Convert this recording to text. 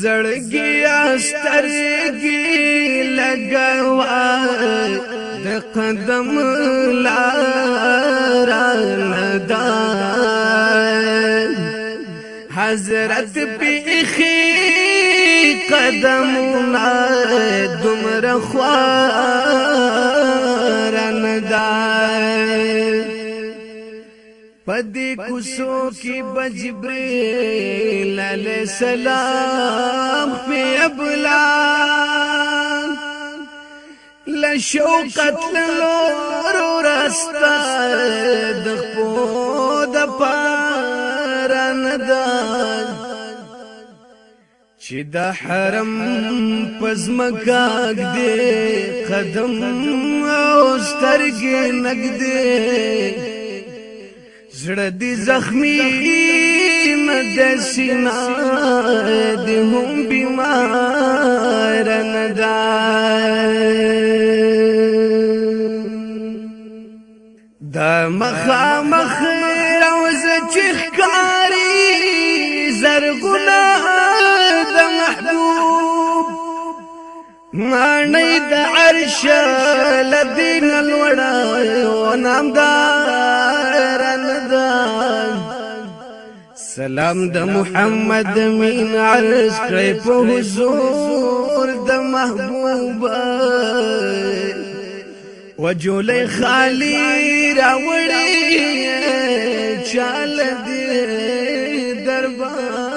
زړګي استرګي لګوا د قدم لار ندا حضرت پیخي قدمونه دمر خوا پدې کوسو کې بجبريل عليه السلام په ابلا لشوقت لور راستا د خپو د پارندان چې د حرم پزمکاګ دې قدم او سترګې نګ دې زړه دي زخمي مد سینا دي هم بیمار نه دا د مخا مخ روز چخکاری زرغنا د محبوب مانې د عرش لدین الوڑا ونام دا سلام د محمد مين عرش کړی په حضور د محبوب وجول خالي راوړی چال دې دربار